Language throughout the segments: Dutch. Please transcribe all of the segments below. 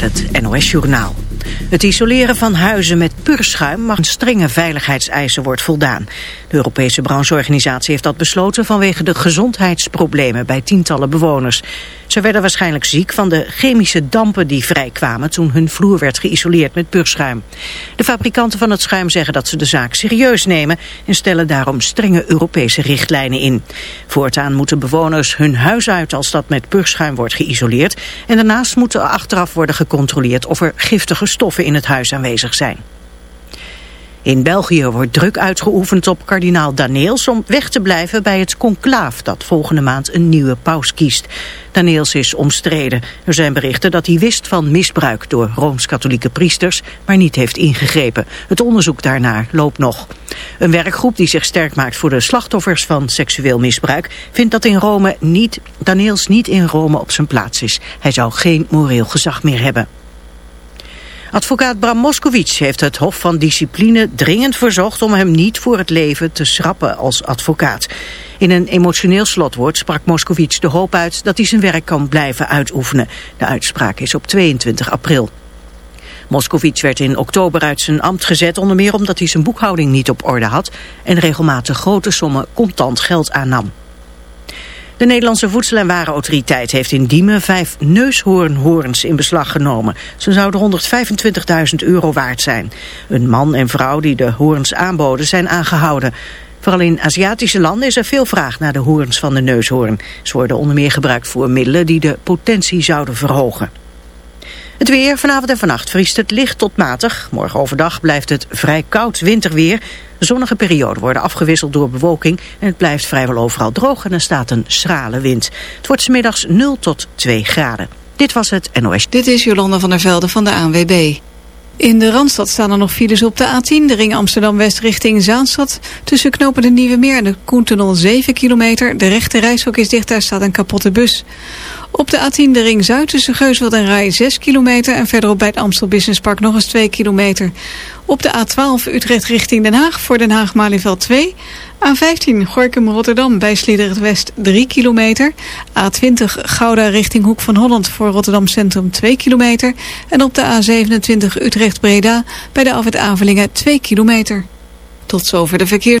Het NOS-journaal. Het isoleren van huizen met puurschuim mag een strenge veiligheidseisen wordt voldaan. De Europese brancheorganisatie heeft dat besloten vanwege de gezondheidsproblemen bij tientallen bewoners. Ze werden waarschijnlijk ziek van de chemische dampen die vrijkwamen toen hun vloer werd geïsoleerd met puurschuim. De fabrikanten van het schuim zeggen dat ze de zaak serieus nemen en stellen daarom strenge Europese richtlijnen in. Voortaan moeten bewoners hun huis uit als dat met puurschuim wordt geïsoleerd en daarnaast moeten achteraf worden gecontroleerd of er giftige stoffen in het huis aanwezig zijn. In België wordt druk uitgeoefend op kardinaal Daneels om weg te blijven bij het conclaaf dat volgende maand een nieuwe paus kiest. Daneels is omstreden. Er zijn berichten dat hij wist van misbruik door Rooms-Katholieke priesters, maar niet heeft ingegrepen. Het onderzoek daarnaar loopt nog. Een werkgroep die zich sterk maakt voor de slachtoffers van seksueel misbruik vindt dat in Rome niet, Daneels niet in Rome op zijn plaats is. Hij zou geen moreel gezag meer hebben. Advocaat Bram Moskowitz heeft het Hof van Discipline dringend verzocht om hem niet voor het leven te schrappen als advocaat. In een emotioneel slotwoord sprak Moskowitz de hoop uit dat hij zijn werk kan blijven uitoefenen. De uitspraak is op 22 april. Moskowitz werd in oktober uit zijn ambt gezet onder meer omdat hij zijn boekhouding niet op orde had en regelmatig grote sommen contant geld aannam. De Nederlandse Voedsel- en Warenautoriteit heeft in Diemen vijf neushoornhoorns in beslag genomen. Ze zouden 125.000 euro waard zijn. Een man en vrouw die de hoorns aanboden zijn aangehouden. Vooral in Aziatische landen is er veel vraag naar de hoorns van de neushoorn. Ze worden onder meer gebruikt voor middelen die de potentie zouden verhogen. Het weer, vanavond en vannacht vriest het licht tot matig. Morgen overdag blijft het vrij koud winterweer. Zonnige perioden worden afgewisseld door bewolking en het blijft vrijwel overal droog en er staat een schrale wind. Het wordt smiddags 0 tot 2 graden. Dit was het NOS. Dit is Jolanda van der Velde van de ANWB. In de Randstad staan er nog files op de A10, de ring Amsterdam-West richting Zaanstad. Tussen knopen de Nieuwe Meer en de Koentunnel 7 kilometer. De rechte reishok is dicht, daar staat een kapotte bus. Op de A10 de ring Zuid tussen Geusveld en Rij 6 kilometer. En verderop bij het Amstel Business Park nog eens 2 kilometer. Op de A12 Utrecht richting Den Haag voor Den Haag-Malieveld 2. A15 Gorkum-Rotterdam bij Sliedrecht West 3 kilometer. A20 Gouda richting Hoek van Holland voor Rotterdam Centrum 2 kilometer. En op de A27 Utrecht-Breda bij de Afwet Avelingen 2 kilometer. Tot zover de verkeer.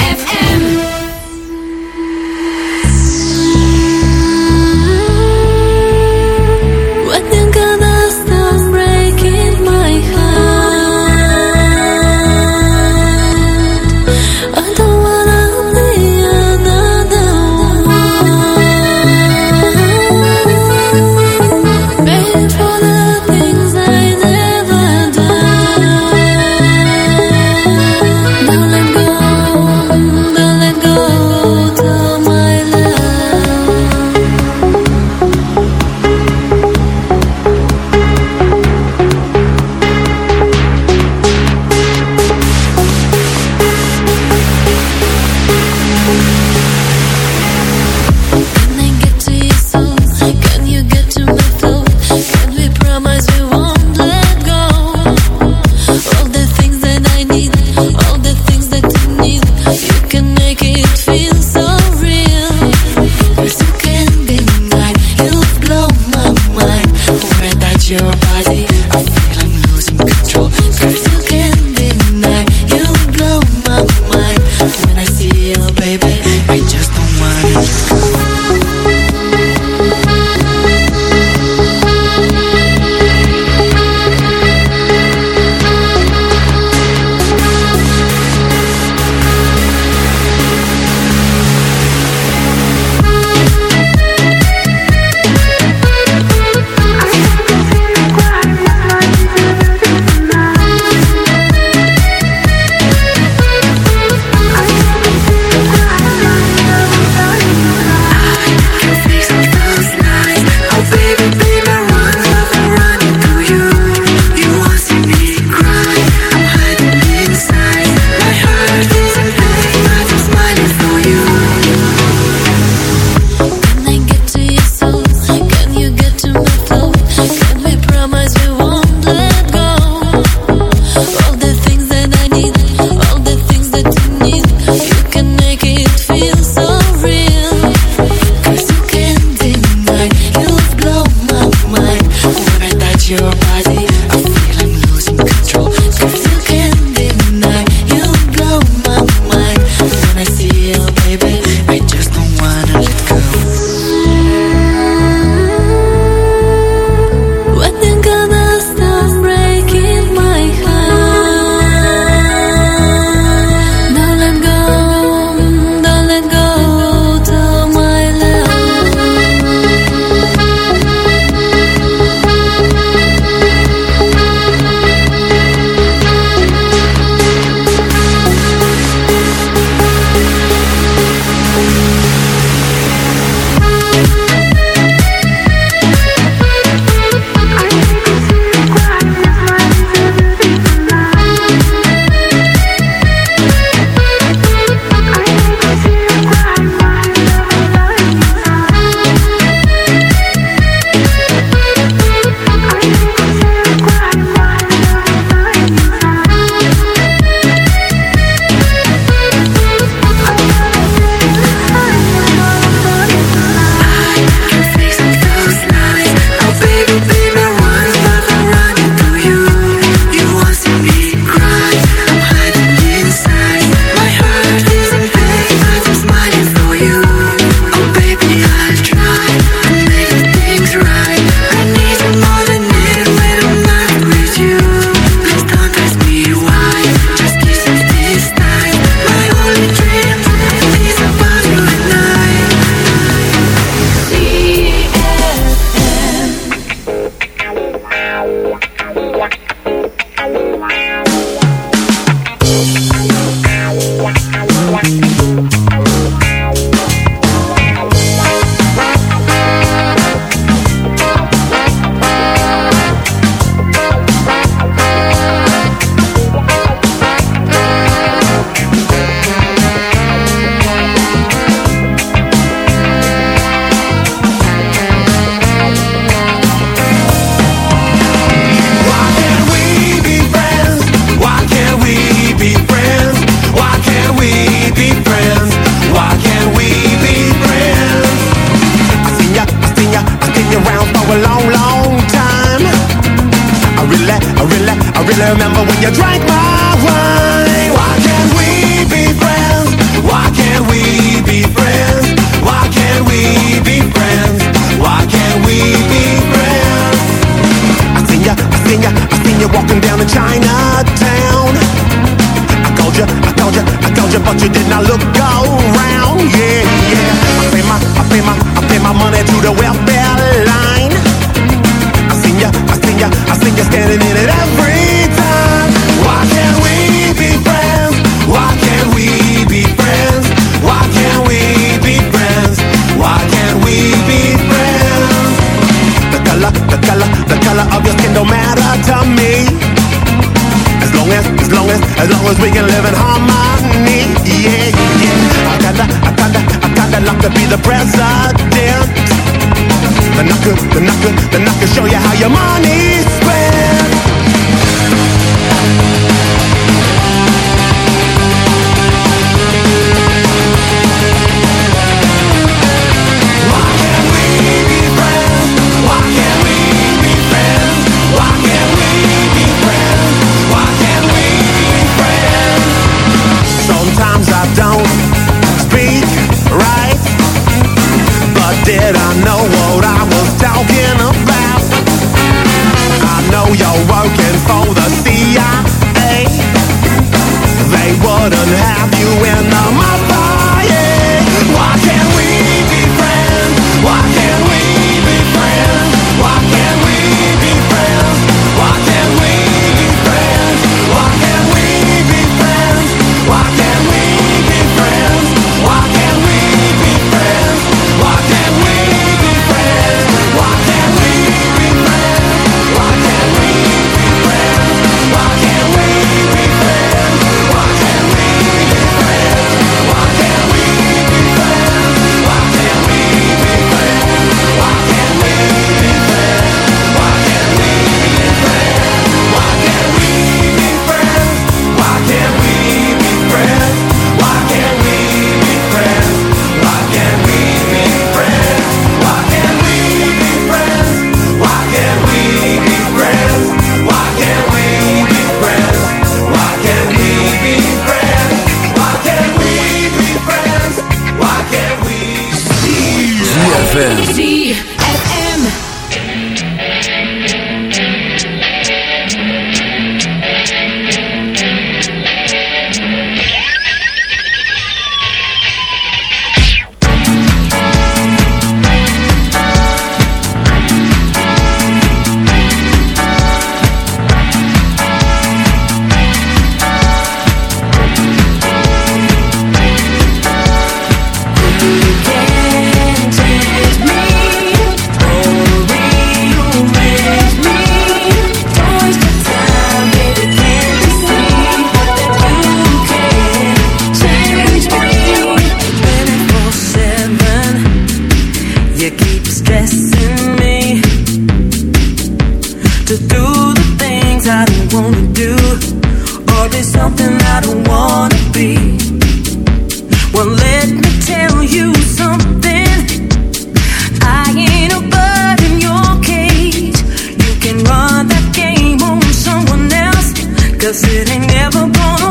gonna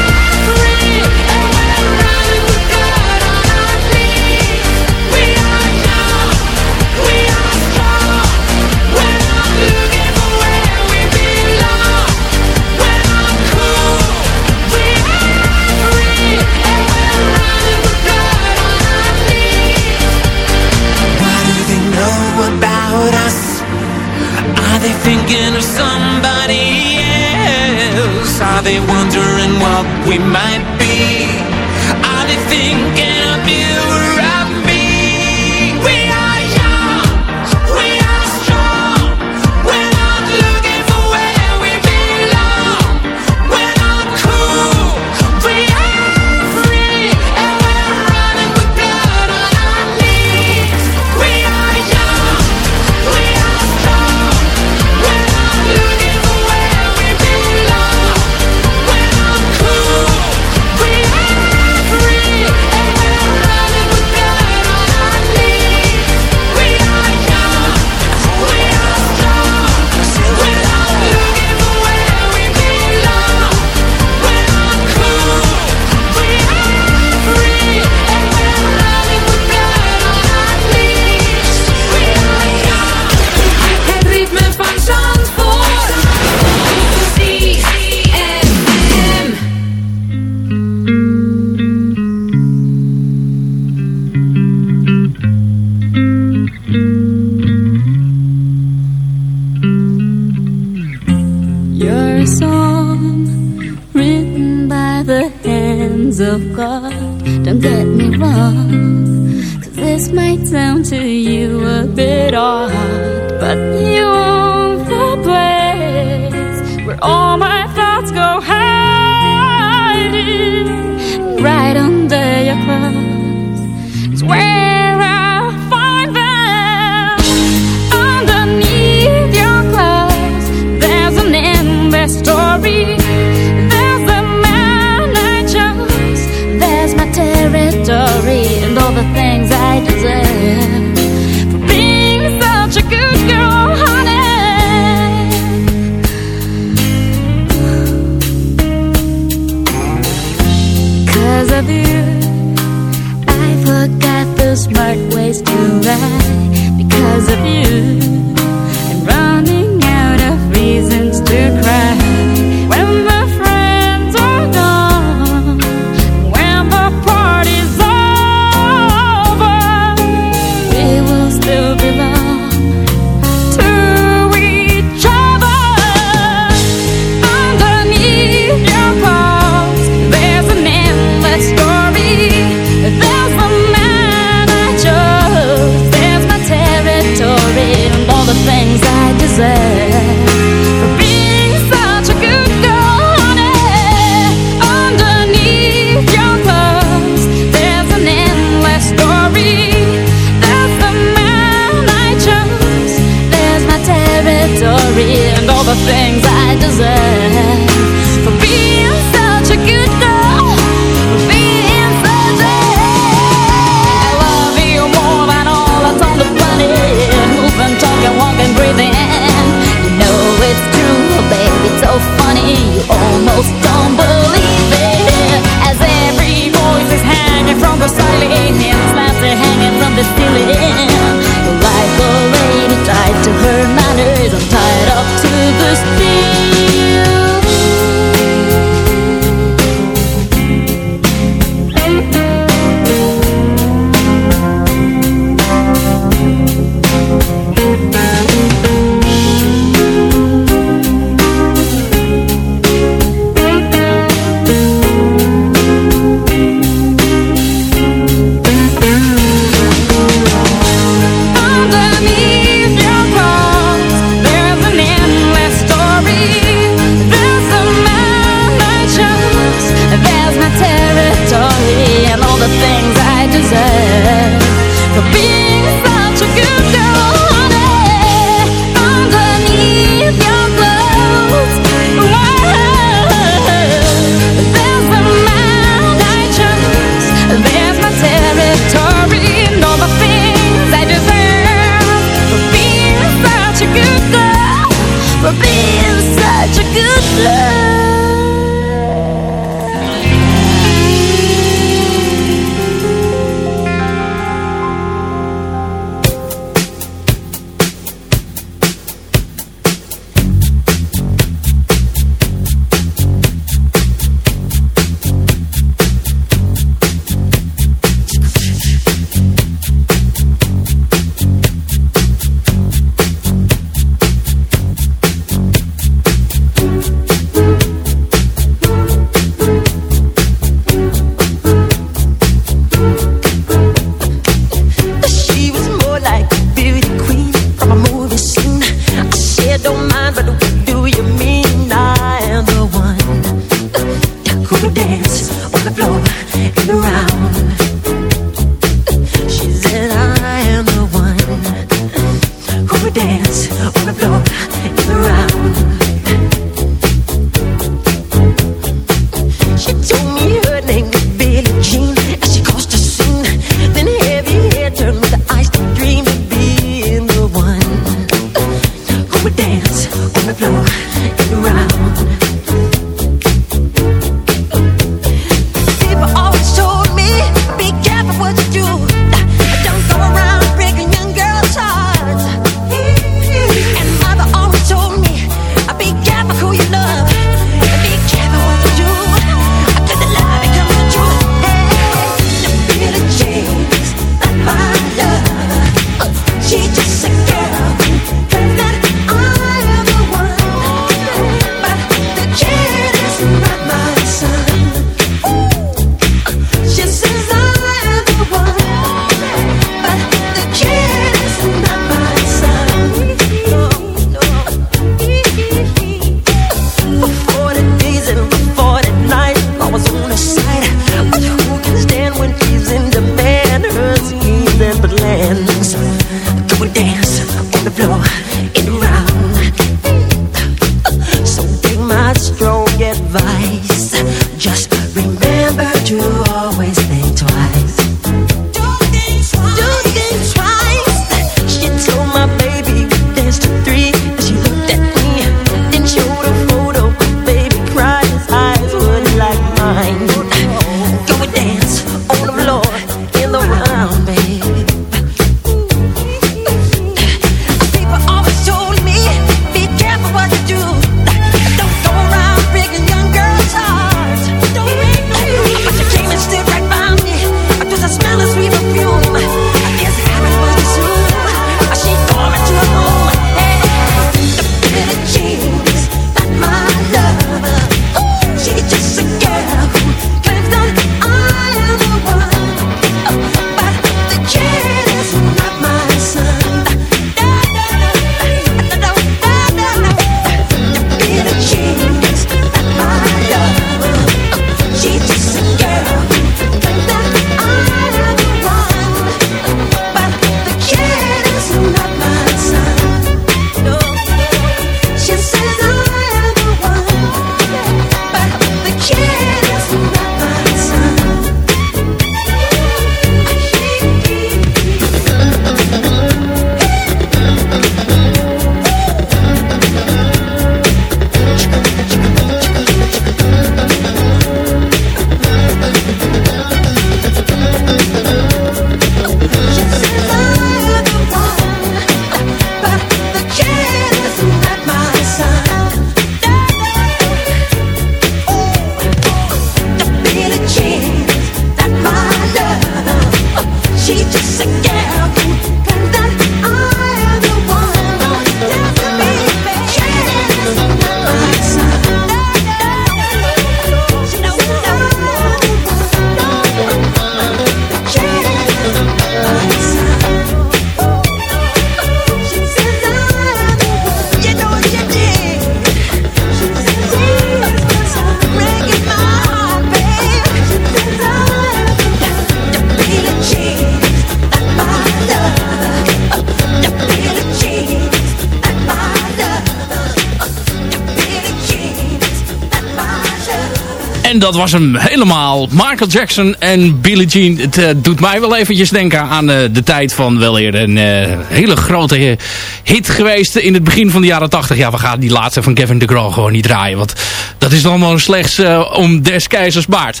Dat was hem helemaal. Michael Jackson en Billie Jean. Het eh, doet mij wel eventjes denken aan eh, de tijd van wel eerder een eh, hele grote hit geweest in het begin van de jaren 80. Ja, we gaan die laatste van Kevin DeGraw gewoon niet draaien. Want dat is allemaal slechts om des keizers baard.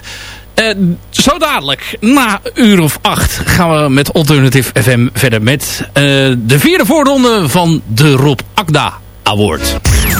zo dadelijk, na uur of acht, gaan we met Alternative FM verder met de vierde voorronde van de Rob Akda Award.